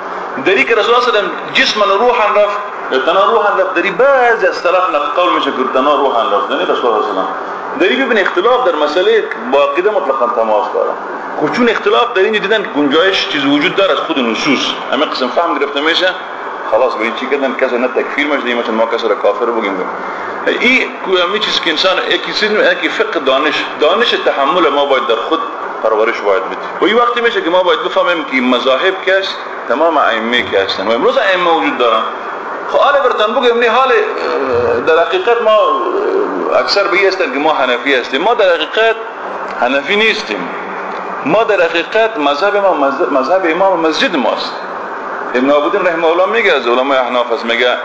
دری که رسول الله جسما روحا رفت تنا روحا رفت. دری بعض از طرف نقل میشه که تنا روحا رفت. یعنی رسول الله صلی دری ببین اختلاف در مسئله با عقیده مطلقا تماس داره. خب چون اختلاف در این دیدن گنجایش چیز وجود داره از خود نصوص. همه قسم فهم گرفته میشه. خلاص کسی نه تکفیر مجده مثلا ما کسی را کافر بگیم این کومی چیز که انسان یکی چیز یکی فقه دانش دانش تحمل ما باید در خود پرورش باید بدیم و این وقتی میشه که ما باید بفهمیم که مذاهب کس تمام ائمه که هستن و امروز ائمه وجود دارن خب حالا برتن بگم نه حال در حقیقت ما اکثر به هستن که ما حنفی هستیم ما در حقیقت حنفی نیستیم ما در حقیقت مذهب ما مذهب امام مسجد ماست ابن عبودین رحمه الله میگه از علماء احناف است میگه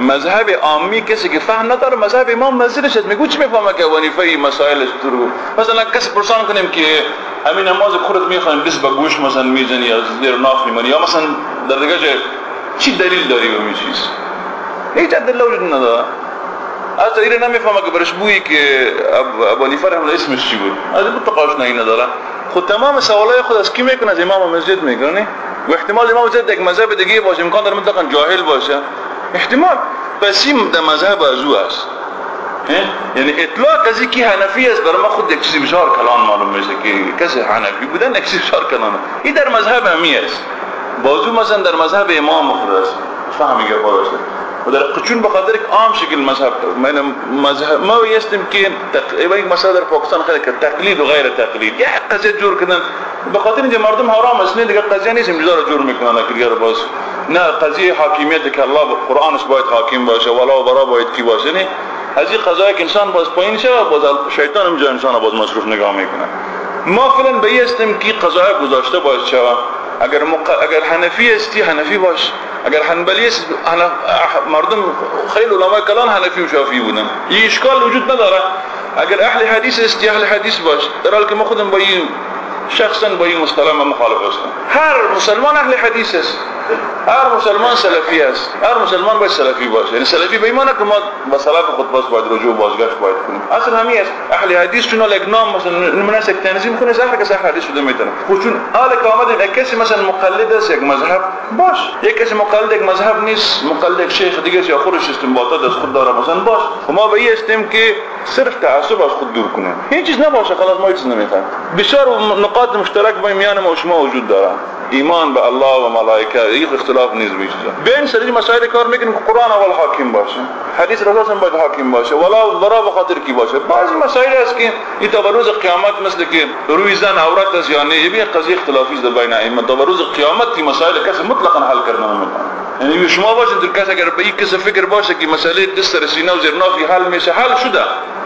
مذهب عامی کسی که فهم نداره مذهب امام مسجدش میگو چی می‌فهمه که ونیفه مسائل رو؟ مثلا کسی پرسان کنیم که همین نماز خودت می‌خوایم دست به گوش مثلا می‌زنی یا زیر ناف میمونی یا مثلا در دیگه جای چی دلیل داری به می چیز؟ هیچ دلیل وجود نداره. از این نمی‌فهمه که برش بویی که ابو حنیفه رحمه اسمش چی بود؟ از این تو آشنایی نداره. خود تمام سوالای خود از کی می‌کنه؟ از امام مسجد می‌کنه و احتمال امام مسجد یک مذهب دیگه باشه امکان داره مطلقا جاهل باشه. احتمال پس این در مذهب از او است یعنی اطلاق از کی حنفی است برای ما خود یک چیزی بسیار کلان معلوم میشه که کسی حنفی بودن یک چیزی بسیار کلان این در مذهب همی است. بازو مثلا در مذهب امام خود است. فهمی که و در قچون بخاطر یک عام شکل مذهب من مذهب ما یستم که تقریبا یک مسئله در پاکستان خیلی که تقلید و غیر تقلید. یک قضیه جور کردن. به خاطر اینکه مردم حرام است نه دیگه قضیه نیست امجا رو جور می‌کنن که باز نه قضیه حاکمیت که الله قرآنش باید حاکم باشه ولا و برا باید کی باشه نه. از این قضایی که انسان باز پایین شه باز شیطان امجا انسان باز مصروف نگاه می‌کنه. ما فعلا به استم که قضای گذاشته باید شوه اگر مق... اگر حنفی استی حنفی باش. اگر حنبلی است مردم خیلی علماء کلان حنفی و شافعی بودن. این اشکال وجود نداره. اگر أهل حدیث استی أهل حدیث باش. در حال که ما خودم با این شخصا با این مصطلح مخالف هستم. هر مسلمان أهل حدیث است. هر مسلمان سلفی است هر مسلمان باید سلفی باشه. یعنی سلفی به ای معنا که ما سلف خود باز باید رجوع بازگشت باید کنیم. اصلا همین است. اهل حدیث چون یک نام مثلا مناسک تنظیم کنه زهر که اهل حدیث شده می‌تونه. خب چون حال که یک کسی مثلا مقلد است یک مذهب باش. یک کسی مقلد یک مذهب نیست. مقلد یک شیخ دیگه یا خودش استنباطات از خود داره مثلا باش. و ما به این که صرف تعصب از خود دور کنیم. هیچ چیز نباشه خلاص ما هیچ نمی‌خوایم بسیار نقاط مشترک بین میان ما و شما وجود داره ایمان به الله و ملائکه یک اختلاف نیز میشه بین سری مسائل کار میکنیم که قرآن اول حاکم باشه، حدیث رسول هم باید حاکم باشه، ولا برا به خاطر کی باشه. بعضی مسائل است که این روز قیامت مثل که روی زن، عورت است یا نه، یه قضیه اختلافی است بین ائمه. تا روز قیامت این مسائل کسی مطلقا حل کردن ممکن یعنی شما باشین در کس اگر به این کس فکر باشه که مسئله دست سینه و زیر نافی حل میشه حل شده.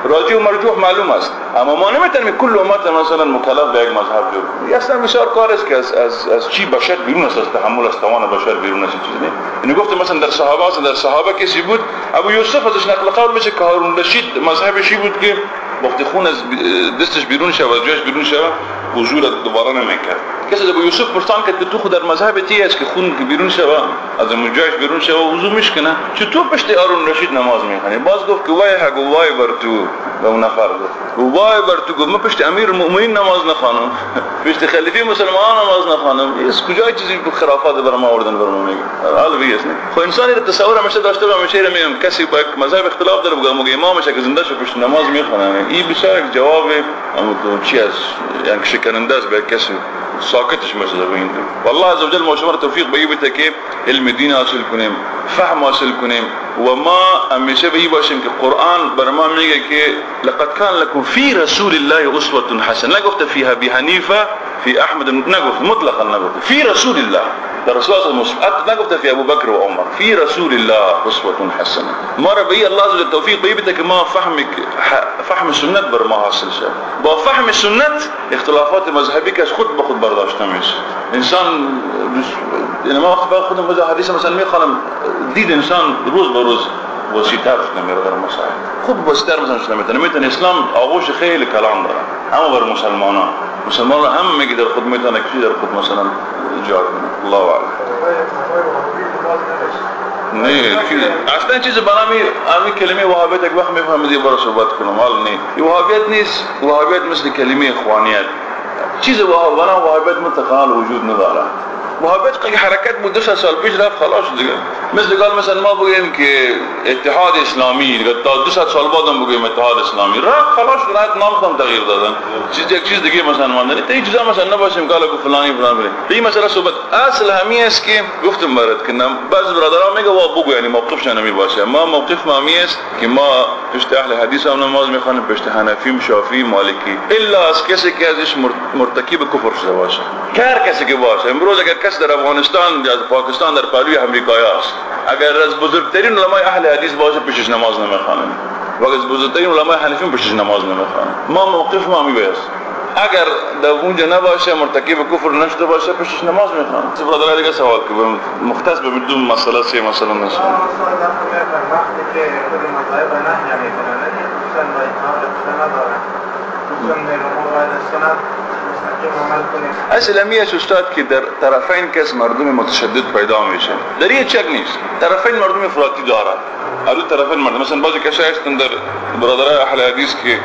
راجع و مرجوح معلوم است. اما ما نمی‌تونیم کل امت مثلا مکلف به یک مذهب جور کنیم. اصلا بسیار کار است که از, از, از چی بشر بیرون است از تحمل از توان بشر بیرون است چیز نه یعنی گفت مثلا در صحابه است در صحابه کسی بود ابو یوسف ازش نقل قول میشه که هارون رشید مذهبشی بود که وقتی خون از دستش بیرون شود از جاش بیرون شود را دوباره نمی‌کرد. کسی ابو یوسف پرسان کرد که تو خود در مذهب تی است که خون بیرون شود از جاش بیرون شود وضو میشکنه چطور پشت هارون رشید نماز می‌خونی؟ باز گفت که وای حق وای بر تو. به اون نفر گفت وای بر تو. گفت من پشت امیر المؤمنین نماز نخوانم. پشت خلیفه مسلمان نماز نخوانم. اس کجای چیزی خرافات بر ما آوردن بر میگه؟ حال وی است خو انسان را تصور همیشه داشته و همیشه میگم. کسی با مذهب اختلاف داره بگم میگه امامش که زنده شو پشت نماز می‌خونه. این بسیار جواب اما چی از یعنی شکننده است به کسی ساقطش مثلا بين والله عز وجل مؤشر توفيق بيجيب تكيب المدينة أصل كنم فهم أصل كنم وما أمشي بيجيب عشان القرآن برما ميجا لقد كان لكم في رسول الله أسوة حسن لا قفت فيها بحنيفة في أحمد نقف مطلقا نقف. في رسول الله. الرسول صلى الله عليه وسلم نقف في أبو بكر وعمر. في رسول الله أسوة حسنة. مره بي الله عز وجل التوفيق بيبتك ما فهمك فهم السنة بر ما حاصلش شيء. بفهم السنة اختلافات مذهبك خد بخد برداشت نمیش انسان أنا ما أخبار خود مذهب حدیث مثلا میخوام ديد انسان روز به روز وسيطة نمير غير مسائل خد وسيطة مثلا شنو متن متن الإسلام أغوش خيل كلام دارا أما غير مسلمانا مسلمان اهم كده آن أنا كتير الخدمه مثلا الجار الله اعلم. नहीं أصلا चीज बना मैं আমি كلمه وهابيت एक वक्त मैं फहम दी बड़ा सोबत करूं माल नहीं ये مثل كلمه اخوانيات चीज وهابنا وهابيت में तकाल वजूद नहीं वाला وهابيت की हरकत मुद्दा सल्फिश रहा खलास दिया مثل مثلا ما بگیم که اتحاد اسلامی تا دو سال بعد هم بگیم اتحاد اسلامی. رفت خلاص رفت نام تغییر دادن. چیز یک چیز دیگه مثلا ماندنی تا چیزا مثلا نباشیم قال کو فلانی فلان بله این مثلا صحبت. اصل همی است که گفتم برات که بعض برادران میگه وا بگو یعنی موقفش نمی باشه ما موقف ما است که ما پشت اهل حدیث هم نماز می‌خوانیم پشت حنفی شافعی مالکی. الا از کسی که ازش مرتکب کفر شده باشه. هر کسی که باشه. امروز اگر کس در افغانستان یا پاکستان در پهلوی امریکایی است اگر از بزرگترین علمای اهل حدیث باشه پیشش نماز نمی‌خوانه و از بزرگترین علمای حنفی پیشش نماز نمی‌خوانه ما موقف ما میبایست. اگر در اونجا نباشه مرتکب کفر نشده باشه پیشش نماز می‌خوانه چه برادر دیگه سوال که مختص به بدون مسئله سی مثلا نشه که اصل میش استاد که در طرفین کس مردم متشدد پیدا میشه در یه چک نیست طرفین مردم افراطی دارن هر دو طرفین مردم مثلا بعضی کسایی هستن در برادرای أهل حدیث که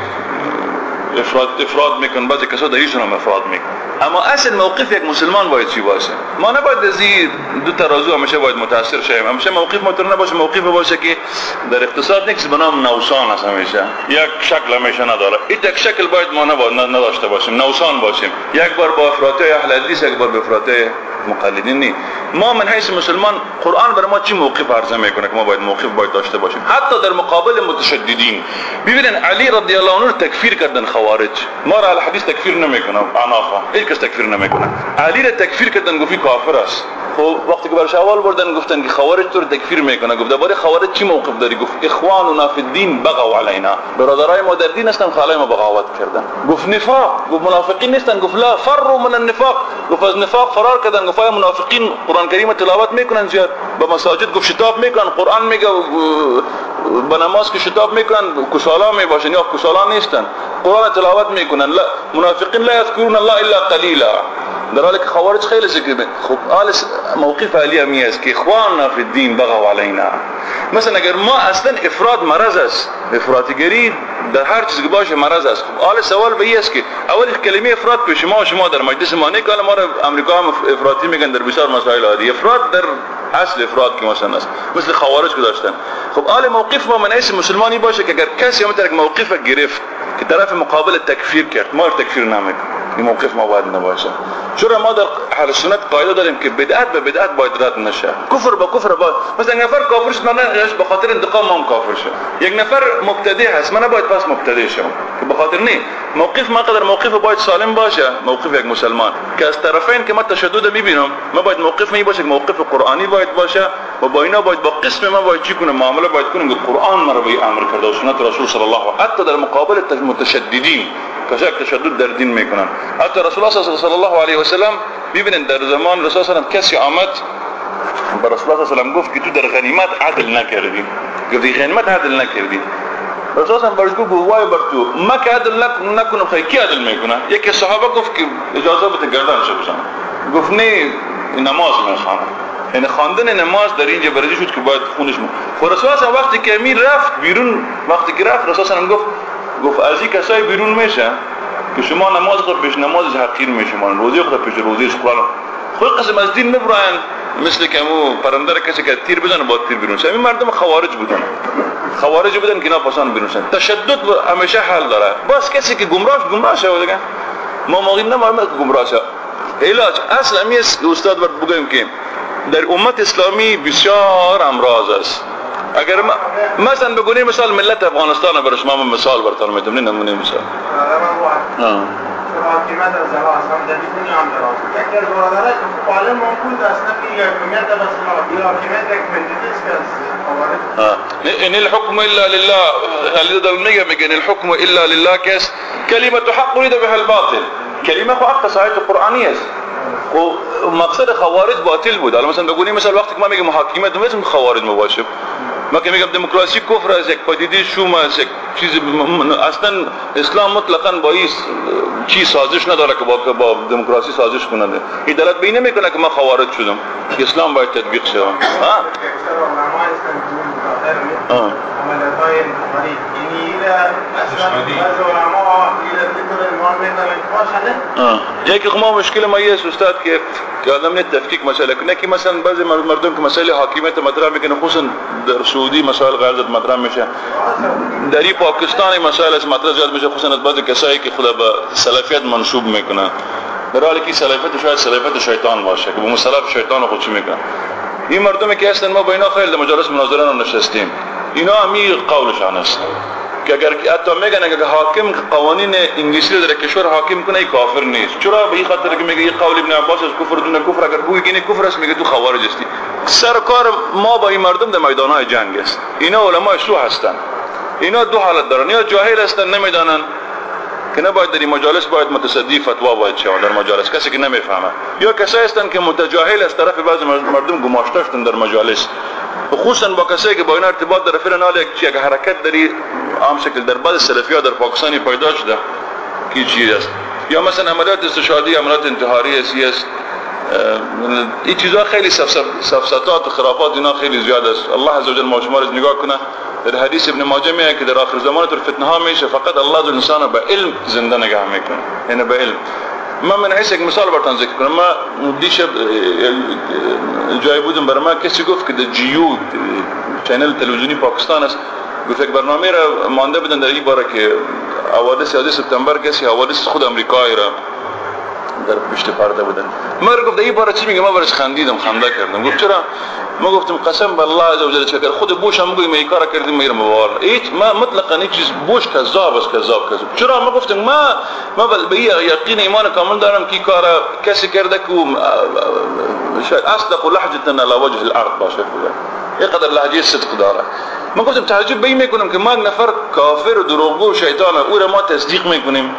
افراد افراد میکن بعضی کسا در ایشون هم افراد میکن اما اصل موقف یک مسلمان باید چی باشه؟ ما نباید از دو ترازو همیشه باید متاثر شویم. همیشه موقف ما نباشه موقف باشه که در اقتصاد نیست به نام نوسان است همیشه. یک شکل همیشه نداره. این یک شکل باید ما نباید نداشته باشیم. نوسان باشیم. یک بار با افراط اهل حدیث یک بار با افراط مقلدین نی. ما من حیث مسلمان قرآن بر ما چی موقف عرضه می‌کنه که ما باید موقف باید داشته باشیم؟ حتی در مقابل متشددین. ببینن علی رضی الله عنه تکفیر کردن خوارج. ما را الحدیث تکفیر نمی‌کنه. عنافه هیچ کس تکفیر نمی‌کنه. علی را تکفیر کردن گفتی کافر است. خب وقتی که برش اول بردن گفتن که خوارج تو تکفیر می‌کنه. گفت درباره خوارج چی موقف داری؟ گفت اخواننا فی الدین بغوا علینا. برادرای ما در دین هستن خالای ما بغاوت کردن. گفت نفاق. گفت منافقین نیستن. گفت لا فروا من النفاق. گفت از نفاق فرار کردن. گفت منافقین قرآن کریم تلاوت می‌کنن زیاد؟ به مساجد گفت شتاب می‌کنن. قرآن میگه به نماز که شتاب می‌کنن کسالا می‌باشن. یا کسالا نیستن. قرآن تلاوت می‌کنن. لا منافقین لا یذکرون الله الا قلیلا. در حالی که خوارج خیلی ذکر خب آل موقف علی همی است که اخواننا فی الدین بغوا علینا. مثلا اگر ما اصلا افراد مرض است افراطیگری در هر چیز که باشه مرض است. خب آل سوال به است که اول کلمه افراد پیش ما شما در مجلس ما نه ما را امریکا هم افراطی میگن در بسیار مسائل عادی. افراد در اصل افراد که مثلا است. مثل خوارج که داشتن. خب آل موقف ما من مسلمانی باشه که اگر کسی هم موقف گرفت که طرف مقابل تکفیر کرد. ما تکفیر نمی‌کنه. موقف ما باید نباشه. چرا ما در أهل سنت قاعدة داریم که بدعت به بدعت باید رد نشه. کفر با کفر باید. مثلا یک نفر کافر شد من به خاطر انتقام ما کافر شد. یک نفر مبتدی هست من باید پس مبتدی شم. که به خاطر نه موقف ما قدر موقف باید سالم باشه. موقف یک مسلمان. که از طرفین که ما تشدد میبینم ما باید موقف می باشه موقف قرآنی باید باشه. و با اینا باید با قسم ما باید چی کنیم معامله باید کنیم که قرآن ما رو به أمر کرده و سنت رسول صلی الله و حتی در مقابل متشددین. که تشدد در دین می‌کنن. حتی رسول الله صلی الله علیه و سلم ببینید در زمان رسول الله کسی آمد به رسول الله صلی الله گفت که تو در غنیمت عدل نکردی. گفت غنیمت عدل نکردی. رسول الله برش گفت وای بر تو ما که عدل نکنم خیلی کی عدل می‌کنه؟ یکی صحابه گفت که اجازه بده گردن شو بزنم. گفت نه نماز می‌خوانم یعنی خواندن نماز در اینجا برای شد که باید خونش مو و رسول الله وقتی که امیر رفت بیرون وقتی که رفت رسول گفت گفت از این کسای بیرون میشه که شما نماز خود پیش نمازش حقیر میشمان روزی خود پیش روزیش قرآن خود قسم از دین نبراین مثل که همو پرنده کسی که تیر بزنه با تیر بیرون همین مردم خوارج بودن خوارج بودن که ناپسان بیرون شدن تشدد همیشه حل داره. بس کسی که گمراه گمراه شد دیگه. ما موقعی نمایم گمراه شد علاج اصل امی استاد برد بگویم که در امت اسلامی بسیار امراض است. اگر ما مثلا بگونی مثال ملت افغانستان है شما من مثال برتان में तुमने नमूने مثال. آه. آه. إن الحكم إلا لله. هذا الميجا إن الحكم إلا لله. كاس كلمة حق يريد بها الباطل كلمة حق صحيح قرانيه ومقصد خوارج باطل بود. مثلا بقولي مثلا وقتك ما میگه محاكمه تو خوارج مباشر. ما که میگم دموکراسی کفر است یک پدیده شوم است یک چیز اصلا اسلام مطلقا با این چی سازش نداره که با, با دموکراسی سازش کننده. این دلت به این نمی‌کنه که ما خوارج شدم. اسلام باید تطبیق شد ها؟ یکی خب ما مشکل ما یہ استاد کہ کہ آدم نے تفکیک مسئلہ کرنے کی مثلا بعض مردوں کے مسئلے حاکمیت مطرح میں کہ خصوصا در سعودی مسائل غیر ذات مطرح میں در پاکستانی مسائل اس مطرح زیاد میشه خصوصا بعض کسایی که خدا به سلفیت منصوب میکنن در حالی که سلفیت شاید سلفیت شیطان باشه که به مسلف شیطان خودش میکنه. این مردم که هستن ما با اینا خیلی مجالس مناظره نشستیم. اینا همی قولشان است. که اگر حتی میگن اگر حاکم قوانین انگلیسی در کشور حاکم کنه کافر نیست. چرا؟ به این خاطر که میگه قول ابن عباس از کفر دون کفر اگر بوی گینه کفر است میگه تو خوارج هستی سرکار ما با این مردم در میدان های جنگ است. اینا علماء سو هستن. اینا دو حالت دارن. یا جاهل هستن نمی‌دانن. که نباید در این مجالس باید متصدی فتوا باید شود در مجالس. کسی که نمی‌فهمه. یا کسایی هستن که متجاهل از طرف بعضی مردم گماشته شدن در مجالس. خصوصا با کسایی که با اینا ارتباط داره فعلا حال یک حرکت داری عام شکل در بعض سلفی در پاکستانی پیدا شده کی چیز است. یا مثلا عملیات استشهادی عملیات انتحاری است است این چیزها خیلی سفسطات و خرافات اینا خیلی زیاد است. الله عزوجل ما شما رو نگاه کنه. در حدیث ابن ماجه میگه که در آخر زمان در فتنه ها میشه فقط الله از انسان به علم زنده نگاه می‌کنه. یعنی به علم. من من یک مثال براتون ذکر کنم. ما دیشب جای بودم برای ما کسی گفت که در Geo channel تلویزیونی پاکستان است. گفت یک برنامه را مانده بودن در این باره که حوادث 11 سپتامبر کسی حوادث خود امریکایی را در پشت پرده بودن. ما گفت این باره چی میگه ما برش خندیدم خنده کردم. گفت چرا؟ ما گفتم قسم به الله عزوجل چکر. خود بوش هم میگه کارا کردیم میگم موال هیچ ما مطلقا هیچ چیز بوش کذاب است کذاب کذاب. چرا؟ ما گفتم ما ما به یقین ایمان کامل دارم که کارا کسی کرده که شاید اصدق لهجه على وجه الارض باشه. اینقدر لهجه صدق داره. ما گفتم تعجب این می‌کنم که ما نفر کافر و دروغگو و شیطان او را ما تصدیق می‌کنیم.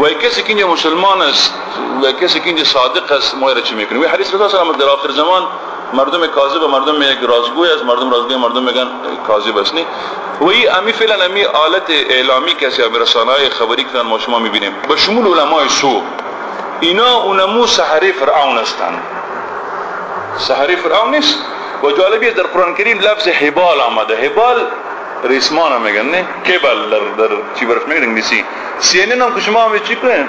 و کسی که اینجا مسلمان است و کسی که اینجا صادق است ما را چی می‌کنیم؟ و حدیث رسول الله در آخر زمان مردم کاذب و مردم میگن رازگوی است مردم رازگوی مردم میگن کاذب است نه؟ و این امی فعلا امی آلت اعلامی کسی به رسانه‌های خبری که ما شما می‌بینیم به شمول علمای سو اینا اونمو سحری فرعون هستند سحری فرعون نیست. و جالبی در قرآن کریم لفظ حبال آمده. حبال resmona mega, ne? Cable, dar dar çibarf mega İngilizce. CNN am kuşma mı کیبل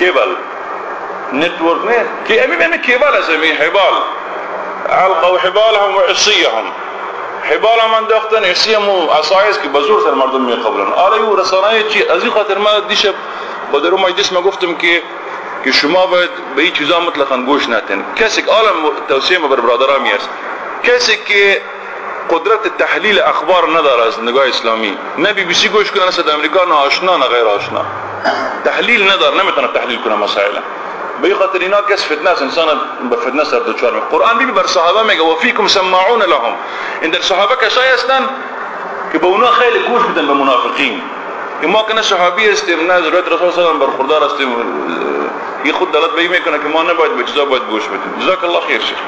Cable. Network حبال. Ki و حبال cable و عصی علقوا حبالهم وعصيهم حبالهم عصی اختن و وعصايز كي بزور سر مردم من قبلن. آليو رساناية چي ازيقة المال ديشب بدرو ما يدس ما گفتم كي که شما باید به این چیزا مطلقا گوش نتین کسی که آلم توصیه بر برادرامی است کسی که قدرت تحلیل اخبار نداره از نگاه اسلامی. نه بی بی سی گوش کنه از امریکا نه آشنا نه غیر آشنا. تحلیل نداره نمی‌تونه تحلیل کنه مسائل. به خاطر اینا کس فتنه است انسان به فتنه سر دچار می قرآن بی بر صحابه میگه و فیکم سماعون لهم. این در صحابه کسایی هستن که به اونا خیلی گوش میدن به منافقین. که ما کنه صحابی هستیم نه ضرورت رسول صلی الله برخوردار هستیم. این خود دلالت به می‌کنه که ما نباید به چیزا باید گوش بدیم. جزاک الله خیر شیخ.